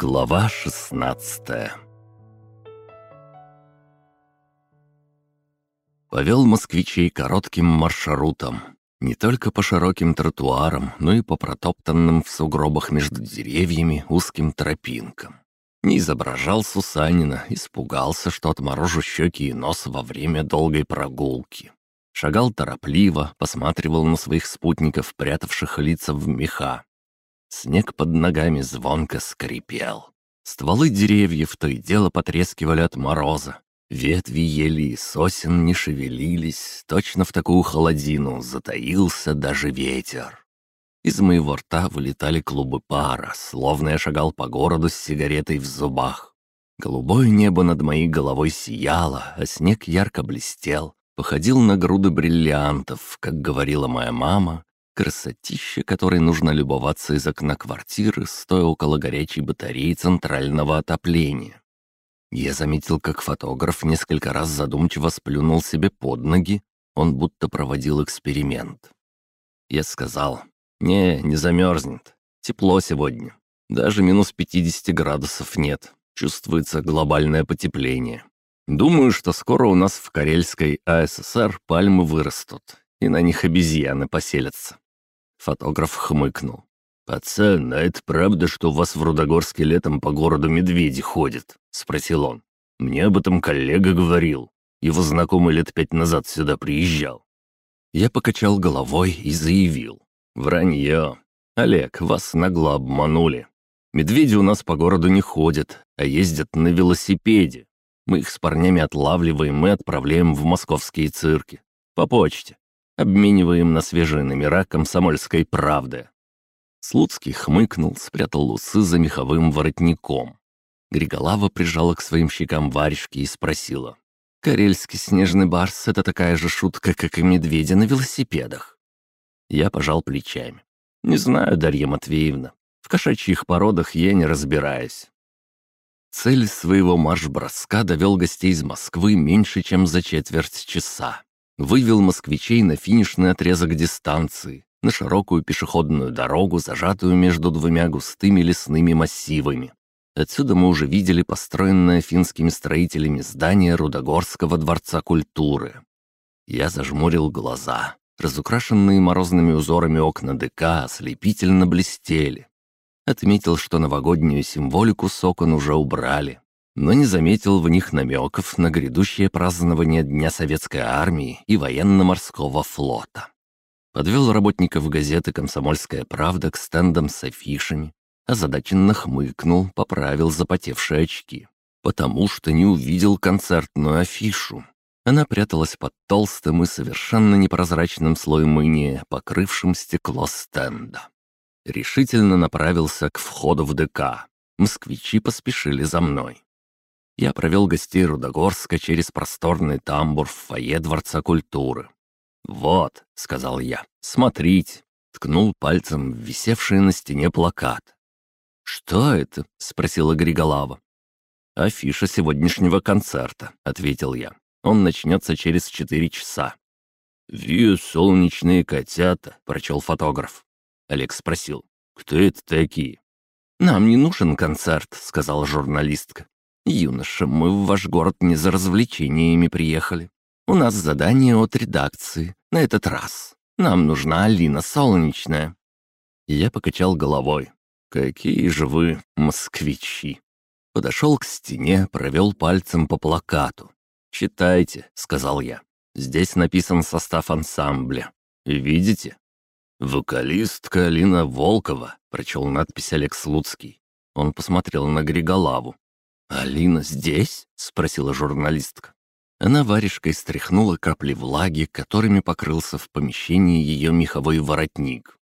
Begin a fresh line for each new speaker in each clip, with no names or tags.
Глава 16 Повел москвичей коротким маршрутом. Не только по широким тротуарам, но и по протоптанным в сугробах между деревьями узким тропинкам. Не изображал Сусанина, испугался, что отморожу щеки и нос во время долгой прогулки. Шагал торопливо, посматривал на своих спутников, прятавших лица в меха. Снег под ногами звонко скрипел. Стволы деревьев то и дело потрескивали от мороза. Ветви ели и сосен не шевелились, точно в такую холодину затаился даже ветер. Из моего рта вылетали клубы пара, словно я шагал по городу с сигаретой в зубах. Голубое небо над моей головой сияло, а снег ярко блестел, походил на груды бриллиантов, как говорила моя мама, красотища, которой нужно любоваться из окна квартиры, стоя около горячей батареи центрального отопления. Я заметил, как фотограф несколько раз задумчиво сплюнул себе под ноги, он будто проводил эксперимент. Я сказал, «Не, не замерзнет. Тепло сегодня. Даже минус 50 градусов нет. Чувствуется глобальное потепление. Думаю, что скоро у нас в Карельской АССР пальмы вырастут, и на них обезьяны поселятся». Фотограф хмыкнул. «Пацан, а это правда, что у вас в Рудогорске летом по городу медведи ходят?» — спросил он. «Мне об этом коллега говорил. Его знакомый лет пять назад сюда приезжал». Я покачал головой и заявил. «Вранье. Олег, вас нагло обманули. Медведи у нас по городу не ходят, а ездят на велосипеде. Мы их с парнями отлавливаем и отправляем в московские цирки. По почте. Обмениваем на свежие номера комсомольской правды». Слуцкий хмыкнул, спрятал усы за меховым воротником. Григолава прижала к своим щекам варежки и спросила. «Карельский снежный барс — это такая же шутка, как и медведи на велосипедах?» Я пожал плечами. «Не знаю, Дарья Матвеевна. В кошачьих породах я не разбираюсь». Цель своего марш-броска довел гостей из Москвы меньше, чем за четверть часа. Вывел москвичей на финишный отрезок дистанции, на широкую пешеходную дорогу, зажатую между двумя густыми лесными массивами. Отсюда мы уже видели построенное финскими строителями здание Рудогорского дворца культуры. Я зажмурил глаза. Разукрашенные морозными узорами окна ДК ослепительно блестели. Отметил, что новогоднюю символику с окон уже убрали, но не заметил в них намеков на грядущее празднование Дня Советской Армии и Военно-Морского флота. Подвел работников газеты «Комсомольская правда» к стендам с афишами, озадаченно хмыкнул, поправил запотевшие очки, потому что не увидел концертную афишу. Она пряталась под толстым и совершенно непрозрачным слоем иния, покрывшим стекло стенда. Решительно направился к входу в ДК. Москвичи поспешили за мной. Я провел гостей Рудогорска через просторный тамбур в фойе Дворца культуры. «Вот», — сказал я, — «смотрите», — ткнул пальцем в висевший на стене плакат. «Что это?» — спросила Григолава. «Афиша сегодняшнего концерта», — ответил я. Он начнется через четыре часа». «Вью солнечные котята», — прочел фотограф. Олег спросил, «Кто это такие?» «Нам не нужен концерт», — сказала журналистка. «Юноша, мы в ваш город не за развлечениями приехали. У нас задание от редакции. На этот раз. Нам нужна Алина Солнечная». Я покачал головой. «Какие же вы москвичи!» Подошел к стене, провел пальцем по плакату. «Читайте», — сказал я. «Здесь написан состав ансамбля. Видите?» «Вокалистка Алина Волкова», — прочел надпись Алекс Луцкий. Он посмотрел на Григолаву. «Алина здесь?» — спросила журналистка. Она варежкой стряхнула капли влаги, которыми покрылся в помещении ее меховой воротник.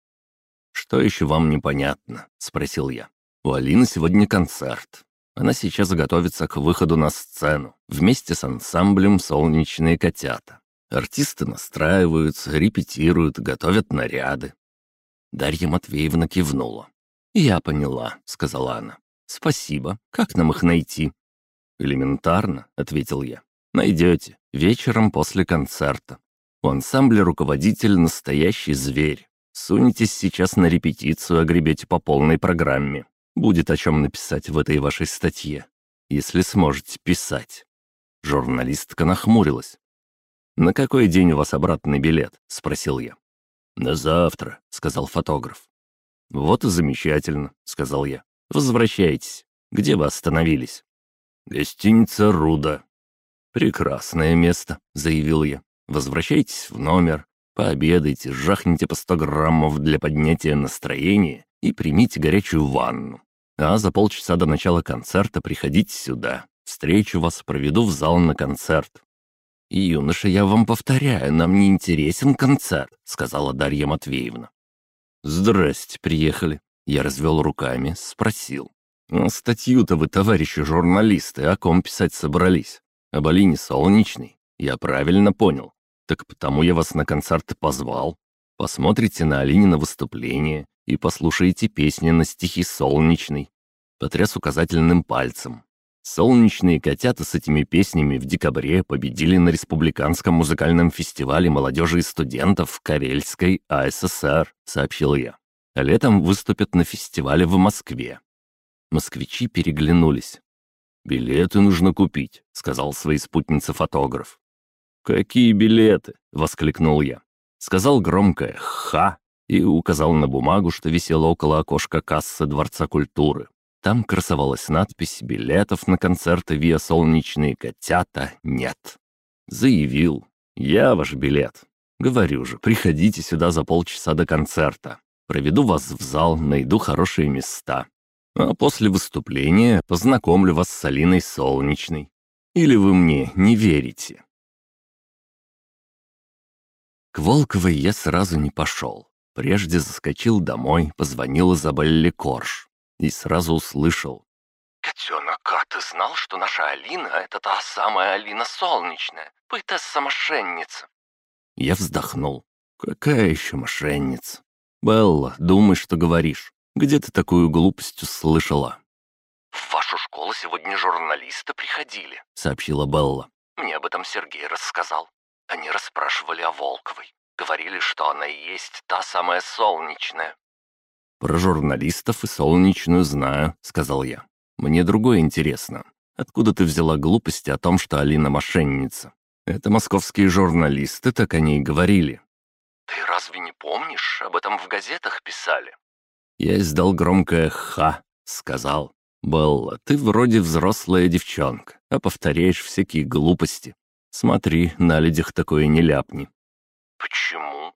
«Что еще вам непонятно?» — спросил я. «У Алины сегодня концерт. Она сейчас готовится к выходу на сцену вместе с ансамблем «Солнечные котята». Артисты настраиваются, репетируют, готовят наряды. Дарья Матвеевна кивнула. «Я поняла», — сказала она. «Спасибо. Как нам их найти?» «Элементарно», — ответил я. «Найдете. Вечером после концерта. У ансамбля руководитель — настоящий зверь. Сунетесь сейчас на репетицию, огребете по полной программе. Будет о чем написать в этой вашей статье, если сможете писать». Журналистка нахмурилась. «На какой день у вас обратный билет?» — спросил я. «На завтра», — сказал фотограф. «Вот и замечательно», — сказал я. «Возвращайтесь. Где вы остановились?» «Гостиница «Руда». «Прекрасное место», — заявил я. «Возвращайтесь в номер, пообедайте, жахните по сто граммов для поднятия настроения и примите горячую ванну. А за полчаса до начала концерта приходите сюда. Встречу вас проведу в зал на концерт. «Юноша, я вам повторяю, нам не интересен концерт», — сказала Дарья Матвеевна. «Здрасте, приехали». Я развел руками, спросил. «А статью-то вы, товарищи журналисты, о ком писать собрались? Об Алине Солнечной? Я правильно понял. Так потому я вас на концерт позвал. Посмотрите на Алине выступление и послушаете песни на стихи Солнечной». Потряс указательным пальцем. Солнечные котята с этими песнями в декабре победили на Республиканском музыкальном фестивале молодежи и студентов Карельской АССР, сообщил я. А летом выступят на фестивале в Москве. Москвичи переглянулись. «Билеты нужно купить», — сказал своей спутнице фотограф. «Какие билеты?» — воскликнул я. Сказал громкое «Ха!» и указал на бумагу, что висела около окошка кассы Дворца культуры. Там красовалась надпись «Билетов на концерты Виа Солнечные котята нет». Заявил «Я ваш билет». Говорю же, приходите сюда за полчаса до концерта. Проведу вас в зал, найду хорошие места. А после выступления познакомлю вас с Алиной Солнечной. Или вы мне не верите?» К Волковой я сразу не пошел. Прежде заскочил домой, позвонил Изабелле Корж и сразу услышал.
«Котенок, а ты знал, что наша Алина — это та самая Алина Солнечная, поэтесса-мошенница?»
Я вздохнул. «Какая еще мошенница? Белла, думай, что говоришь. Где ты такую глупость услышала?»
«В вашу школу сегодня журналисты приходили», — сообщила Белла. «Мне об этом Сергей рассказал. Они расспрашивали о Волковой. Говорили, что она и есть та самая солнечная.
«Про журналистов и солнечную знаю», — сказал я. «Мне другое интересно. Откуда ты взяла глупости о том, что Алина мошенница? Это московские журналисты так о ней говорили».
«Ты разве не помнишь? Об этом в газетах писали».
Я издал громкое «ха», сказал. «Белла, ты вроде взрослая девчонка, а повторяешь всякие глупости. Смотри, на людях такое не ляпни».
«Почему?»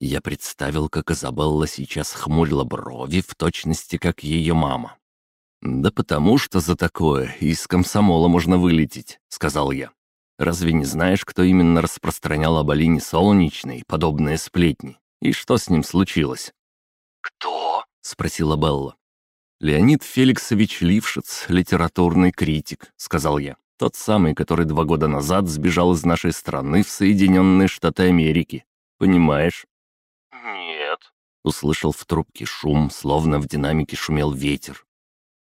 Я представил, как Изабелла сейчас хмурила брови в точности, как ее мама. «Да потому что за такое из комсомола можно вылететь», — сказал я. «Разве не знаешь, кто именно распространял об Алине Солнечной подобные сплетни? И что с ним случилось?»
«Кто?»
— спросила Белла. «Леонид Феликсович Лившиц, литературный критик», — сказал я. «Тот самый, который два года назад сбежал из нашей страны в Соединенные Штаты Америки. Понимаешь?»
«Нет», —
услышал в трубке шум, словно в динамике шумел ветер.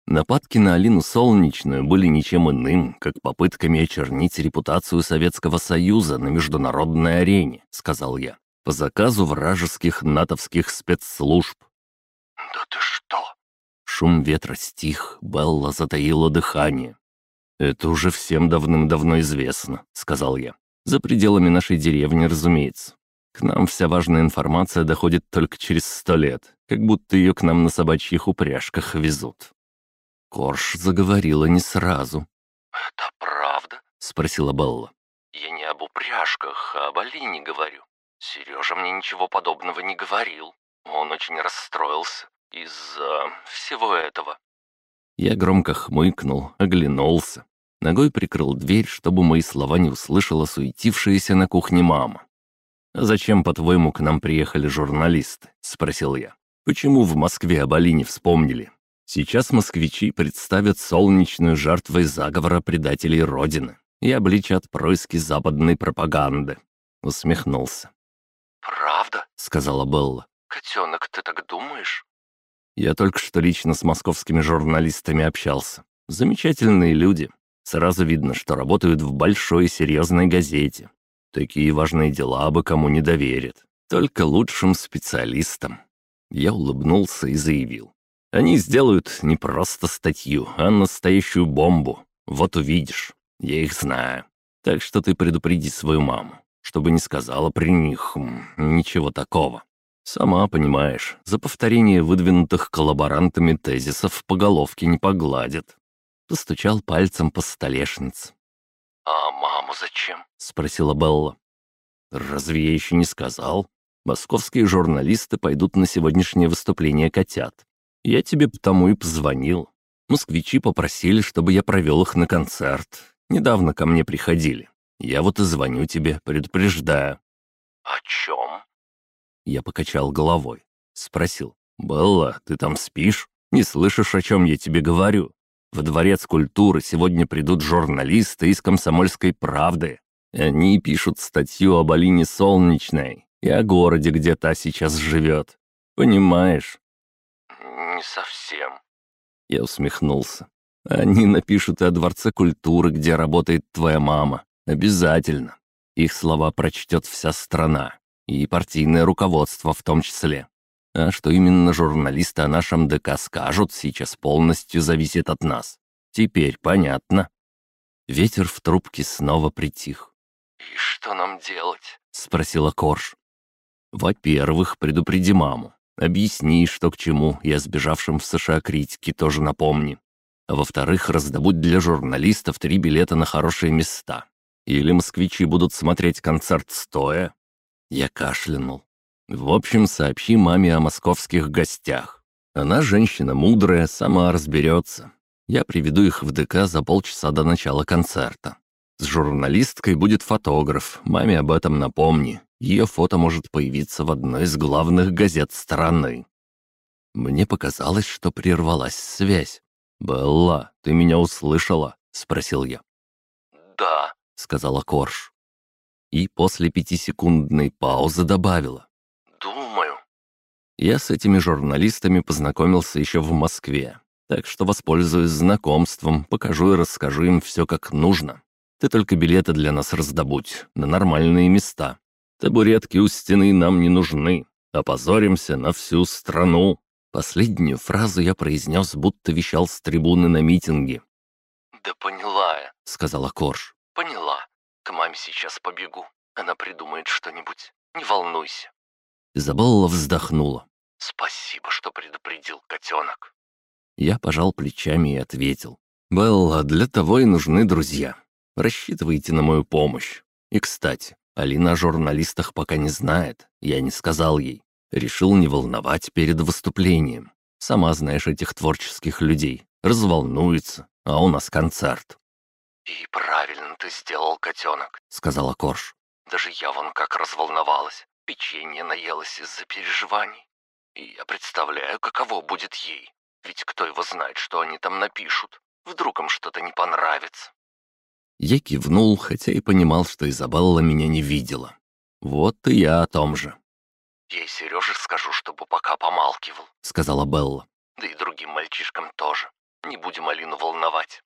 Нападки на Алину Солнечную были ничем иным, как попытками очернить репутацию Советского Союза на международной арене, сказал я, по заказу вражеских натовских спецслужб.
«Да ты что?»
Шум ветра стих, Белла затаила дыхание. «Это уже всем давным-давно известно», — сказал я. «За пределами нашей деревни, разумеется. К нам вся важная информация доходит только через сто лет, как будто ее к нам на собачьих упряжках везут». Корж заговорила не сразу.
«Это правда?» — спросила Белла. «Я не об упряжках, а об Алине говорю. Сережа мне ничего подобного не говорил. Он очень расстроился из-за всего этого».
Я громко хмыкнул, оглянулся. Ногой прикрыл дверь, чтобы мои слова не услышала суетившаяся на кухне мама. «Зачем, по-твоему, к нам приехали журналисты?» — спросил я. «Почему в Москве об Алине вспомнили? Сейчас москвичи представят солнечную жертвой заговора предателей Родины и обличат происки западной пропаганды». Усмехнулся.
«Правда?» — сказала Белла. «Котенок, ты так думаешь?»
Я только что лично с московскими журналистами общался. Замечательные люди. Сразу видно, что работают в большой серьезной газете. Такие важные дела бы кому не доверят. Только лучшим специалистам. Я улыбнулся и заявил. Они сделают не просто статью, а настоящую бомбу. Вот увидишь. Я их знаю. Так что ты предупреди свою маму, чтобы не сказала при них ничего такого. Сама понимаешь, за повторение выдвинутых коллаборантами тезисов по головке не погладят. Постучал пальцем по столешнице.
«А маму зачем?»
— спросила Белла. «Разве я еще не сказал? Московские журналисты пойдут на сегодняшнее выступление котят. Я тебе потому и позвонил. Москвичи попросили, чтобы я провел их на концерт. Недавно ко мне приходили. Я вот и звоню тебе, предупреждаю».
«О чем?»
Я покачал головой. Спросил. «Белла, ты там спишь? Не слышишь, о чем я тебе говорю? В Дворец культуры сегодня придут журналисты из «Комсомольской правды». Они пишут статью об Алине Солнечной и о городе, где та сейчас живет. Понимаешь?»
«Не совсем».
Я усмехнулся. «Они напишут и о Дворце культуры, где работает твоя мама. Обязательно. Их слова прочтет вся страна. И партийное руководство в том числе. А что именно журналисты о нашем ДК скажут, сейчас полностью зависит от нас. Теперь понятно». Ветер в трубке снова притих.
«И что нам делать?»
— спросила Корж. «Во-первых, предупреди маму. Объясни, что к чему, и о сбежавшем в США критике тоже напомни. А во-вторых, раздобудь для журналистов три билета на хорошие места. Или москвичи будут смотреть концерт стоя». Я кашлянул. «В общем, сообщи маме о московских гостях. Она женщина мудрая, сама разберется. Я приведу их в ДК за полчаса до начала концерта. С журналисткой будет фотограф, маме об этом напомни. Ее фото может появиться в одной из главных газет страны. Мне показалось, что прервалась связь. «Белла, ты меня услышала?» — спросил я.
«Да», —
сказала Корж. И после пятисекундной паузы добавила.
«Думаю».
Я с этими журналистами познакомился еще в Москве, так что воспользуюсь знакомством, покажу и расскажу им все как нужно. Ты только билеты для нас раздобудь, на нормальные места. Табуретки у стены нам не нужны. Опозоримся на всю страну». Последнюю фразу я произнес, будто вещал с трибуны на митинге.
«Да поняла я», —
сказала Корж.
«Поняла. К маме сейчас побегу. Она придумает что-нибудь. Не волнуйся».
Изабелла вздохнула.
«Спасибо, что предупредил, котенок».
Я пожал плечами и ответил. «Белла, для того и нужны друзья. Рассчитывайте на мою помощь. И, кстати, Алина о журналистах пока не знает, я не сказал ей. Решил не волновать перед выступлением. Сама знаешь этих творческих людей. Разволнуется, а у нас концерт».
«И правильно ты сделал, котенок», —
сказала Корж.
«Даже я вон как разволновалась. Печенье наелась из-за переживаний. И я представляю, каково будет ей. Ведь кто его знает, что они там напишут. Вдруг им что-то не понравится.
Я кивнул, хотя и понимал, что Изабелла меня не видела. Вот и я о том же.
«Я и Сереже скажу, чтобы пока помалкивал», —
сказала Белла.
«Да и другим мальчишкам тоже. Не будем Алину волновать.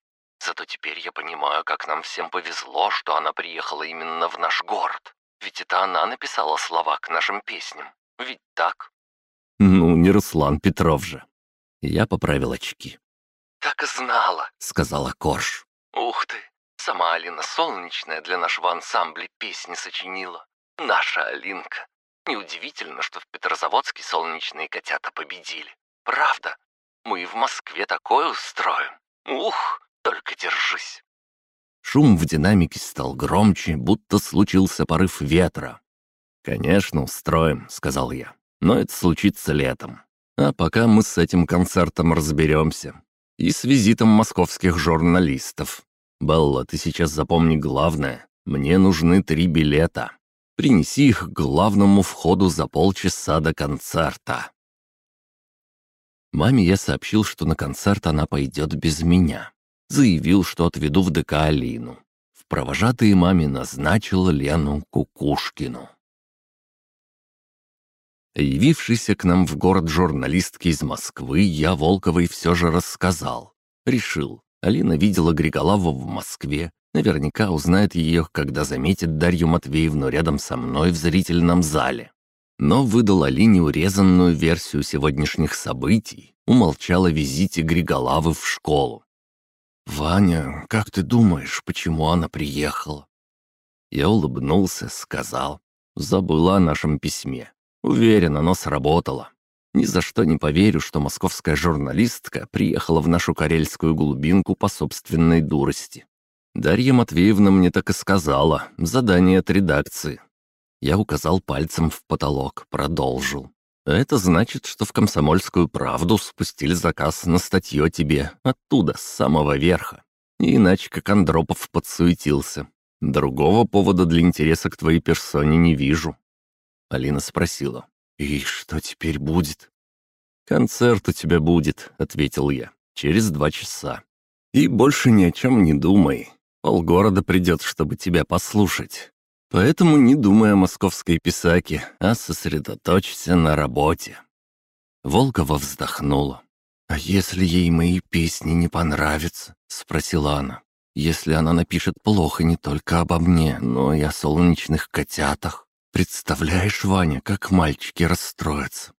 Зато теперь я понимаю, как нам всем повезло, что она приехала именно в наш город. Ведь это она написала слова к нашим песням. Ведь так?»
«Ну, не Руслан Петров же». Я поправил очки.
«Так и знала», —
сказала Корж.
«Ух ты, Сама Алина Солнечная для нашего ансамбля песни сочинила. Наша Алинка. Неудивительно, что в Петрозаводске солнечные котята победили. Правда? Мы и в Москве такое устроим. Ух, только держись.
Шум в динамике стал громче, будто случился порыв ветра. «Конечно, устроим», — сказал я. «Но это случится летом. А пока мы с этим концертом разберемся. И с визитом московских журналистов. «Белла, ты сейчас запомни главное. Мне нужны три билета. Принеси их к главному входу за полчаса до концерта». Маме я сообщил, что на концерт она пойдет без меня. Заявил, что отведу в ДК Алину. В провожатые маме назначил Лену Кукушкину. Явившийся к нам в город журналистки из Москвы, я Волковой все же рассказал. Решил, Алина видела Григолаву в Москве. Наверняка узнает ее, когда заметит Дарью Матвеевну рядом со мной в зрительном зале. но выдал Алине урезанную версию сегодняшних событий, умолчал о визите Григолавы в школу. «Ваня, как ты думаешь, почему она приехала?» Я улыбнулся, сказал. Забыла о нашем письме. Уверен, оно сработало. Ни за что не поверю, что московская журналистка приехала в нашу карельскую глубинку по собственной дурости. Дарья Матвеевна мне так и сказала. Задание от редакции. Я указал пальцем в потолок, продолжил. «Это значит, что в «Комсомольскую правду» спустили заказ на статью тебе, оттуда, с самого верха. И иначе как Андропов подсуетился. Другого повода для интереса к твоей персоне не вижу». Алина спросила. «И что теперь будет?» «Концерт у тебя будет», — ответил я. «Через два часа. И больше ни о чем не думай. Полгорода придет, чтобы тебя послушать. Поэтому не думай о московской писаке, а сосредоточься на работе». Волкова вздохнула. «А если ей мои песни не понравятся?» — спросила она. «Если она напишет плохо не только обо мне, но и о солнечных котятах? Представляешь, Ваня, как мальчики расстроятся?»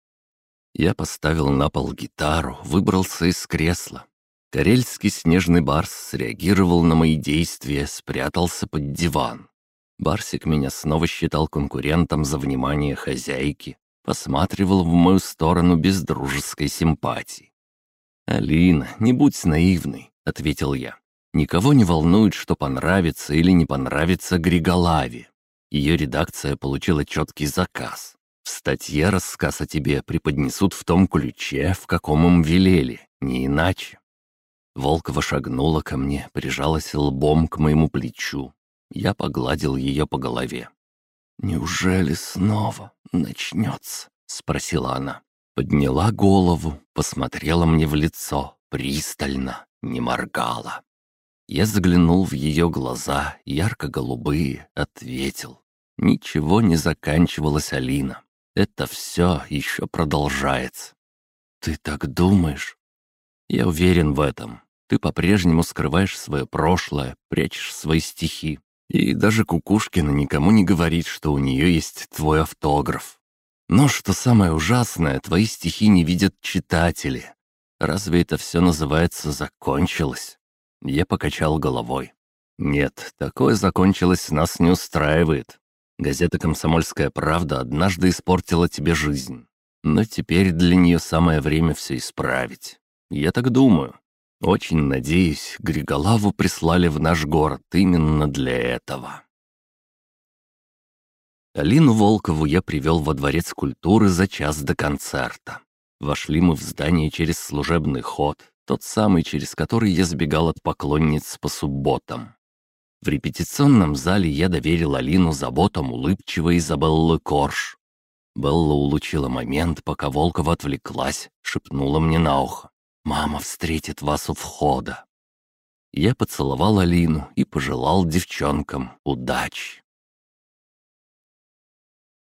Я поставил на пол гитару, выбрался из кресла. Карельский снежный барс среагировал на мои действия, спрятался под диван. Барсик меня снова считал конкурентом за внимание хозяйки, посматривал в мою сторону без дружеской симпатии. «Алина, не будь наивной», — ответил я. «Никого не волнует, что понравится или не понравится Григолаве. Ее редакция получила четкий заказ. В статье рассказ о тебе преподнесут в том ключе, в каком им велели, не иначе». Волкова шагнула ко мне, прижалась лбом к моему плечу, я погладил ее по голове. «Неужели снова начнется?» — спросила она. Подняла голову, посмотрела мне в лицо, пристально, не моргала. Я заглянул в ее глаза, ярко-голубые, ответил. Ничего не заканчивалось, Алина. Это все еще продолжается. Ты так думаешь? Я уверен в этом. Ты по-прежнему скрываешь свое прошлое, прячешь свои стихи. И даже Кукушкина никому не говорит, что у нее есть твой автограф. Но что самое ужасное, твои стихи не видят читатели. Разве это все называется «закончилось»? Я покачал головой. Нет, такое «закончилось» нас не устраивает. Газета «Комсомольская правда» однажды испортила тебе жизнь. Но теперь для нее самое время все исправить. Я так думаю. Очень надеюсь, Григолаву прислали в наш город именно для этого. Алину Волкову я привел во Дворец культуры за час до концерта. Вошли мы в здание через служебный ход, тот самый, через который я сбегал от поклонниц по субботам. В репетиционном зале я доверил Алину заботам улыбчивой Изабеллы Корж. Белла улучила момент, пока Волкова отвлеклась, шепнула мне на ухо. Мама встретит вас у входа». Я поцеловал Алину и пожелал девчонкам удачи.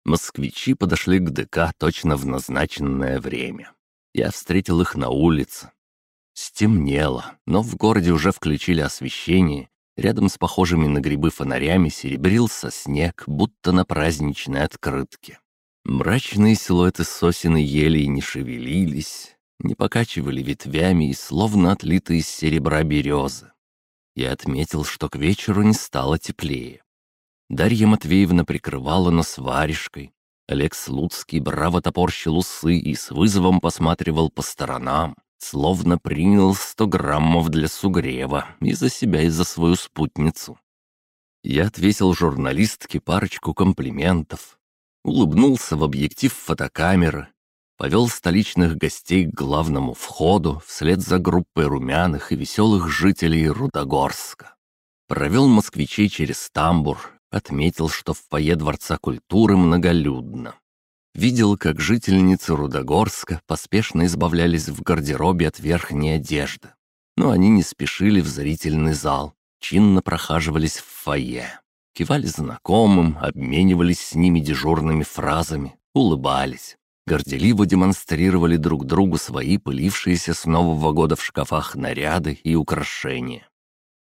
Москвичи подошли к ДК точно в назначенное время. Я встретил их на улице. Стемнело, но в городе уже включили освещение. Рядом с похожими на грибы фонарями серебрился снег, будто на праздничной открытке. Мрачные силуэты сосен и елей не шевелились, не покачивали ветвями и словно отлиты из серебра березы. Я отметил, что к вечеру не стало теплее. Дарья Матвеевна прикрывала нос варежкой. Олег Слуцкий браво топорщил усы и с вызовом посматривал по сторонам, словно принял сто граммов для сугрева и за себя, и за свою спутницу. Я ответил журналистке парочку комплиментов, улыбнулся в объектив фотокамеры повел столичных гостей к главному входу вслед за группой румяных и веселых жителей Рудогорска. Провел москвичей через тамбур, отметил, что в фойе Дворца культуры многолюдно. Видел, как жительницы Рудогорска поспешно избавлялись в гардеробе от верхней одежды. Но они не спешили в зрительный зал, чинно прохаживались в фойе. Кивали знакомым, обменивались с ними дежурными фразами, улыбались горделиво демонстрировали друг другу свои пылившиеся с Нового года в шкафах наряды и украшения.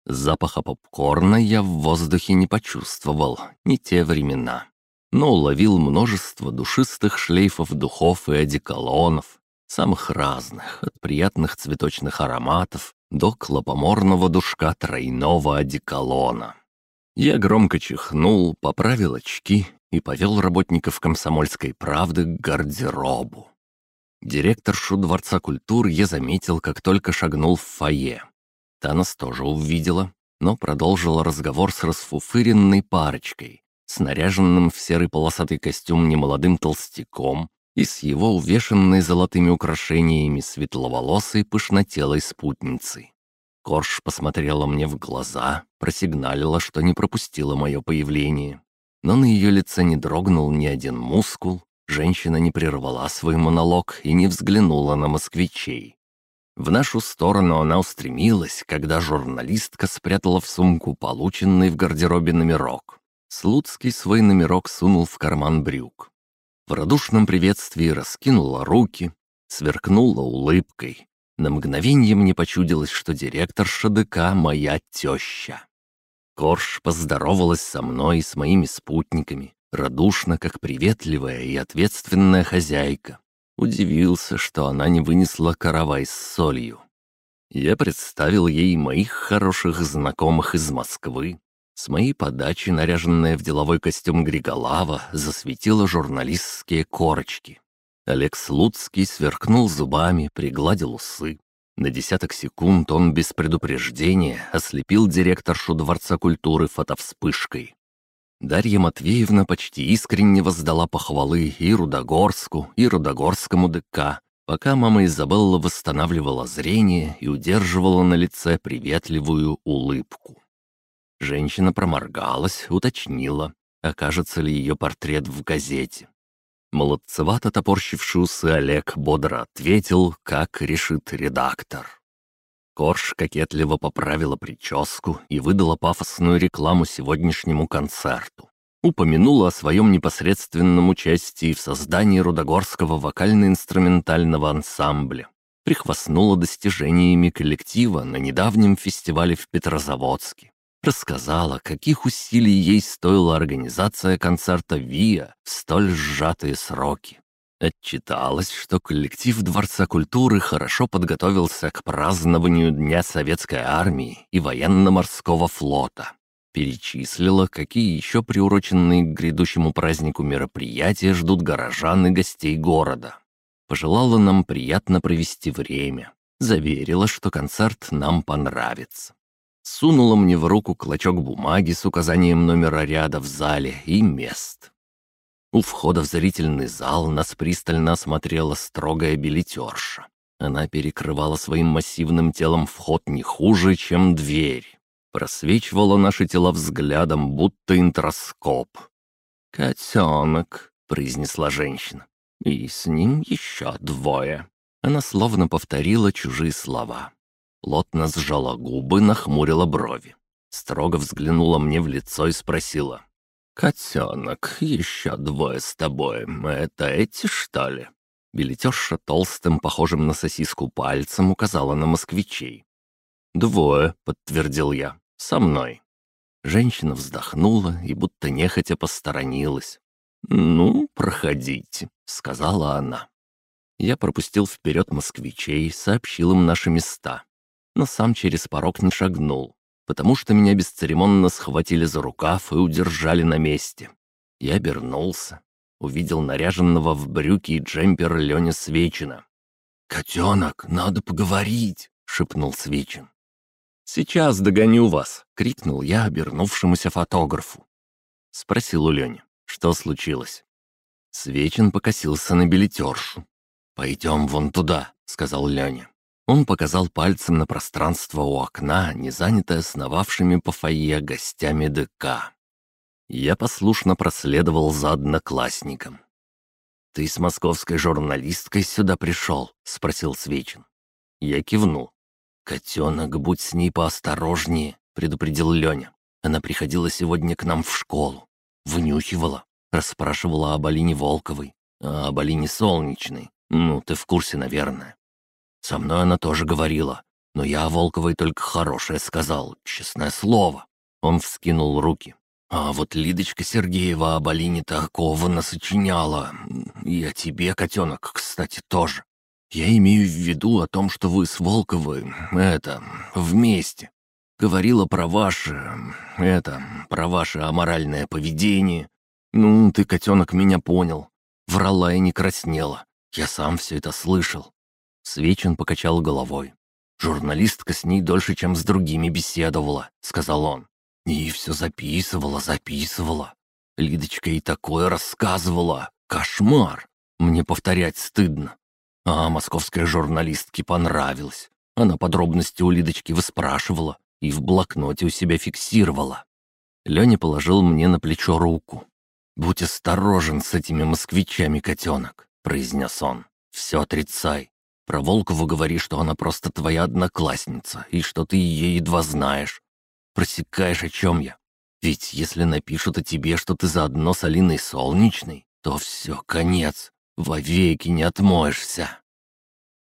Запаха попкорна я в воздухе не почувствовал, не те времена. Но уловил множество душистых шлейфов духов и одеколонов, самых разных, от приятных цветочных ароматов до клопоморного душка тройного одеколона. Я громко чихнул, поправил очки и повел работников комсомольской правды к гардеробу. Директоршу Дворца культуры я заметил, как только шагнул в фойе. Та нас тоже увидела, но продолжила разговор с расфуфыренной парочкой, с наряженным в серый полосатый костюм немолодым толстяком и с его увешанной золотыми украшениями светловолосой пышнотелой спутницей. Корж посмотрела мне в глаза, просигналила, что не пропустила мое появление. Но на ее лице не дрогнул ни один мускул, женщина не прервала свой монолог и не взглянула на москвичей. В нашу сторону она устремилась, когда журналистка спрятала в сумку полученный в гардеробе номерок. Слуцкий свой номерок сунул в карман брюк. В радушном приветствии раскинула руки, сверкнула улыбкой. На мгновение мне почудилось, что директор ШДК — моя теща. Корж поздоровалась со мной и с моими спутниками, радушно, как приветливая и ответственная хозяйка. Удивился, что она не вынесла каравай с солью. Я представил ей моих хороших знакомых из Москвы. С моей подачи, наряженная в деловой костюм Григолава, засветила журналистские корочки. Олег Слуцкий сверкнул зубами, пригладил усы. На десяток секунд он без предупреждения ослепил директоршу Дворца культуры фотовспышкой. Дарья Матвеевна почти искренне воздала похвалы и Рудогорску, и Рудогорскому ДК, пока мама Изабелла восстанавливала зрение и удерживала на лице приветливую улыбку. Женщина проморгалась, уточнила, окажется ли ее портрет в газете. Молодцевато топорщивший усы Олег бодро ответил, как решит редактор. Корж кокетливо поправила прическу и выдала пафосную рекламу сегодняшнему концерту. Упомянула о своем непосредственном участии в создании Рудогорского вокально-инструментального ансамбля. Прихвастнула достижениями коллектива на недавнем фестивале в Петрозаводске. Рассказала, каких усилий ей стоила организация концерта «ВИА» в столь сжатые сроки. Отчиталось, что коллектив Дворца культуры хорошо подготовился к празднованию Дня Советской Армии и Военно-Морского флота. Перечислила, какие еще приуроченные к грядущему празднику мероприятия ждут горожан и гостей города. Пожелала нам приятно провести время. Заверила, что концерт нам понравится. Сунула мне в руку клочок бумаги с указанием номера ряда в зале и мест. У входа в зрительный зал нас пристально осмотрела строгая билетерша. Она перекрывала своим массивным телом вход не хуже, чем дверь. Просвечивала наши тела взглядом, будто интроскоп. «Котенок», — произнесла женщина, — «и с ним еще двое». Она словно повторила чужие слова. Плотно сжала губы, нахмурила брови. Строго взглянула мне в лицо и спросила. «Котенок, еще двое с тобой. Это эти, что ли?» Билетерша толстым, похожим на сосиску пальцем указала на москвичей. «Двое», — подтвердил я, — «со мной». Женщина вздохнула и будто нехотя посторонилась. «Ну, проходите», — сказала она. Я пропустил вперед москвичей, сообщил им наши места. Но сам через порог не шагнул потому что меня бесцеремонно схватили за рукав и удержали на месте. Я обернулся, увидел наряженного в брюки и джемпер Леня Свечина. «Котенок, надо поговорить!» — шепнул Свечин. «Сейчас догоню вас!» — крикнул я обернувшемуся фотографу. Спросил у Лени, что случилось. Свечин покосился на билетершу. «Пойдем вон туда», — сказал Леня. Он показал пальцем на пространство у окна, не занятое сновавшими по фойе гостями ДК. Я послушно проследовал за одноклассником. «Ты с московской журналисткой сюда пришел?» — спросил Свечин. Я кивнул. «Котенок, будь с ней поосторожнее», — предупредил Леня. Она приходила сегодня к нам в школу. Вынюхивала, расспрашивала об Алине Волковой, а об Алине Солнечной. Ну, ты в курсе, наверное. Со мной она тоже говорила, но я о Волковой только хорошее сказал, честное слово. Он вскинул руки. А вот Лидочка Сергеева об Алине такого насочиняла. И о тебе, котенок, кстати, тоже. Я имею в виду о том, что вы с Волковой, это, вместе. Говорила про ваше, это, про ваше аморальное поведение. Ну, ты, котенок, меня понял. Врала и не краснела. Я сам все это слышал. Свечин покачал головой. «Журналистка с ней дольше, чем с другими беседовала», — сказал он. И все записывала, записывала. Лидочка и такое рассказывала. Кошмар. Мне повторять стыдно. А московской журналистке понравилось. Она подробности у Лидочки выспрашивала и в блокноте у себя фиксировала. Леня положил мне на плечо руку. «Будь осторожен с этими москвичами, котенок», — произнес он. «Все отрицай. Про Волкову говори, что она просто твоя одноклассница, и что ты ее едва знаешь. Просекаешь, о чем я. Ведь если напишут о тебе, что ты заодно с Алиной Солнечной, то все, конец. Вовеки не отмоешься.